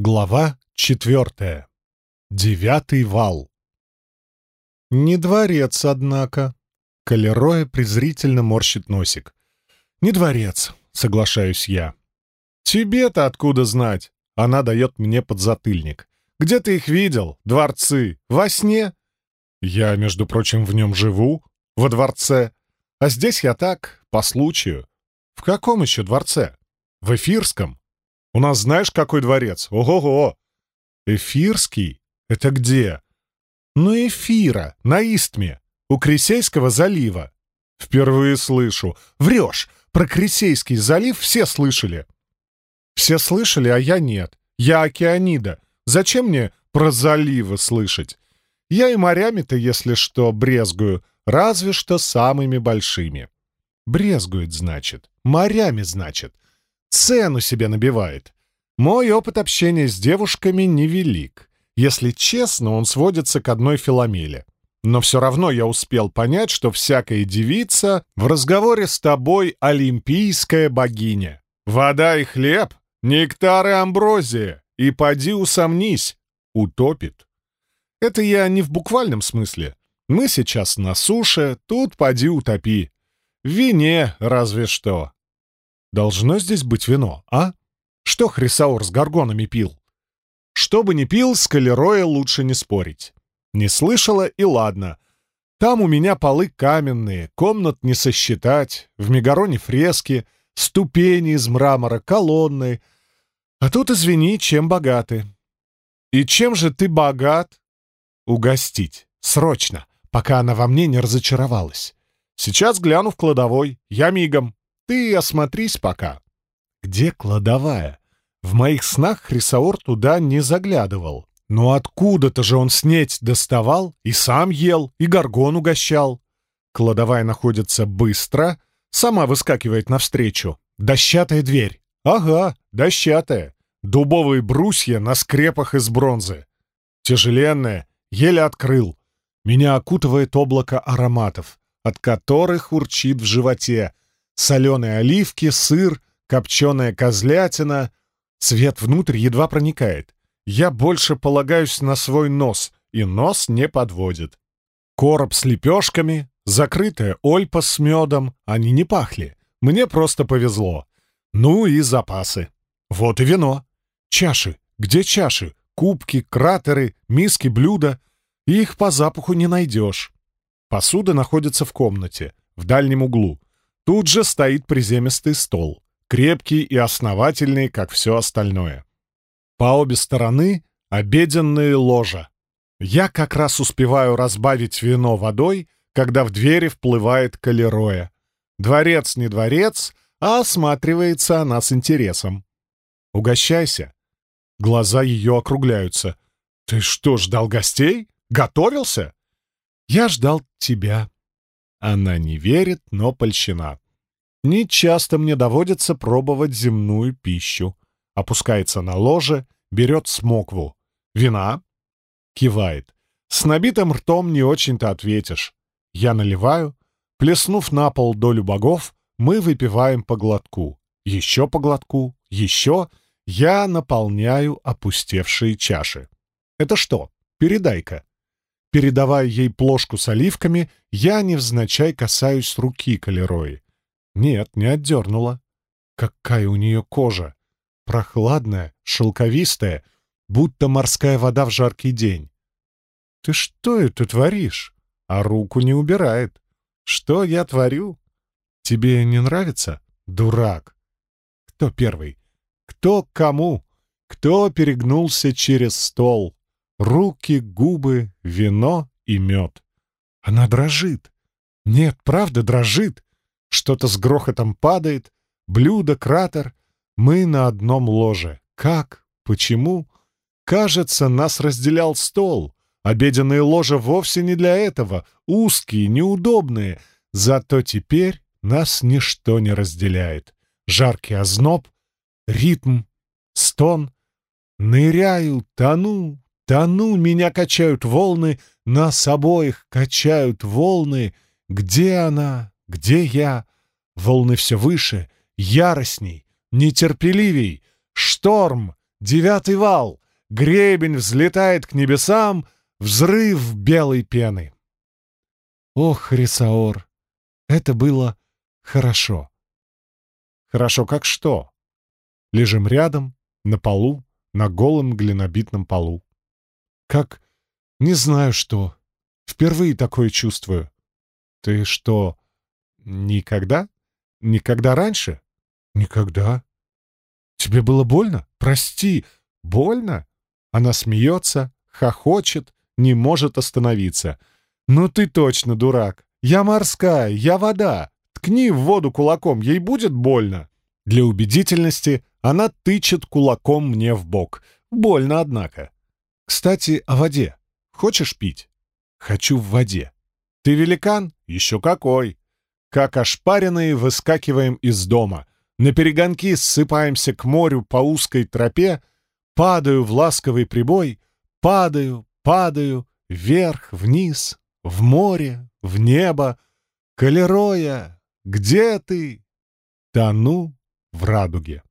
Глава четвертая. Девятый вал. Не дворец, однако. Калероя презрительно морщит носик. Не дворец, соглашаюсь я. Тебе-то откуда знать? Она дает мне подзатыльник. Где ты их видел? Дворцы? Во сне? Я, между прочим, в нем живу. Во дворце. А здесь я так, по случаю. В каком еще дворце? В Эфирском. У нас знаешь, какой дворец? Ого-го! Эфирский? Это где? Ну, Эфира, на Истме, у Крисейского залива. Впервые слышу. Врешь! Про Крисейский залив все слышали. Все слышали, а я нет. Я океанида. Зачем мне про заливы слышать? Я и морями-то, если что, брезгую, разве что самыми большими. Брезгует, значит. Морями, значит цену себе набивает. Мой опыт общения с девушками невелик. Если честно, он сводится к одной филомеле. Но все равно я успел понять, что всякая девица в разговоре с тобой олимпийская богиня. Вода и хлеб, нектар и амброзия, и поди усомнись, утопит. Это я не в буквальном смысле. Мы сейчас на суше, тут поди утопи. В вине разве что. Должно здесь быть вино, а? Что Хрисаур с горгонами пил? Что бы ни пил, с Калероя лучше не спорить. Не слышала и ладно. Там у меня полы каменные, комнат не сосчитать, в Мегароне фрески, ступени из мрамора, колонны. А тут, извини, чем богаты. И чем же ты богат? Угостить. Срочно, пока она во мне не разочаровалась. Сейчас гляну в кладовой. Я мигом. Ты осмотрись пока. Где кладовая? В моих снах Хрисаор туда не заглядывал. Но откуда-то же он снеть доставал, и сам ел, и горгон угощал. Кладовая находится быстро, сама выскакивает навстречу. Дощатая дверь. Ага, дощатая. Дубовые брусья на скрепах из бронзы. Тяжеленная, еле открыл. Меня окутывает облако ароматов, от которых урчит в животе, соленые оливки, сыр, копченая козлятина. Свет внутрь едва проникает. Я больше полагаюсь на свой нос, и нос не подводит. Короб с лепешками, закрытая ольпа с медом, они не пахли. Мне просто повезло. Ну и запасы. Вот и вино. Чаши. Где чаши? Кубки, кратеры, миски, блюда. Их по запаху не найдешь. Посуда находится в комнате, в дальнем углу. Тут же стоит приземистый стол, крепкий и основательный, как все остальное. По обе стороны — обеденные ложа. Я как раз успеваю разбавить вино водой, когда в двери вплывает калероя. Дворец не дворец, а осматривается она с интересом. «Угощайся». Глаза ее округляются. «Ты что, ждал гостей? Готовился?» «Я ждал тебя», она не верит, но польщена. Не часто мне доводится пробовать земную пищу. Опускается на ложе, берет смокву. «Вина?» Кивает. С набитым ртом не очень-то ответишь. Я наливаю. Плеснув на пол долю богов, мы выпиваем по глотку. Еще по глотку, еще. Я наполняю опустевшие чаши. Это что? Передай-ка. Передавая ей плошку с оливками, я невзначай касаюсь руки Калерои. Нет, не отдернула. Какая у нее кожа! Прохладная, шелковистая, будто морская вода в жаркий день. Ты что это творишь? А руку не убирает. Что я творю? Тебе не нравится? Дурак. Кто первый? Кто кому? Кто перегнулся через стол? Руки, губы, вино и мед. Она дрожит. Нет, правда, дрожит. Что-то с грохотом падает. Блюдо, кратер. Мы на одном ложе. Как? Почему? Кажется, нас разделял стол. Обеденные ложа вовсе не для этого. Узкие, неудобные. Зато теперь нас ничто не разделяет. Жаркий озноб, ритм, стон. Ныряю, тону, Тону, меня качают волны, нас обоих качают волны. Где она? Где я? Волны все выше, яростней, нетерпеливей. Шторм, Девятый вал! Гребень взлетает к небесам, взрыв белой пены. Ох, Рисаор, это было хорошо. Хорошо как что? Лежим рядом, на полу, на голом глинобитном полу. Как... не знаю что. Впервые такое чувствую. Ты что, никогда? Никогда раньше? Никогда. Тебе было больно? Прости. Больно? Она смеется, хохочет, не может остановиться. Ну ты точно дурак. Я морская, я вода. Ткни в воду кулаком, ей будет больно. Для убедительности она тычет кулаком мне в бок. Больно, однако. Кстати, о воде. Хочешь пить? Хочу в воде. Ты великан? Еще какой. Как ошпаренные выскакиваем из дома. На перегонки ссыпаемся к морю по узкой тропе, падаю в ласковый прибой, падаю, падаю, вверх, вниз, в море, в небо. Калероя, где ты? Тону в радуге.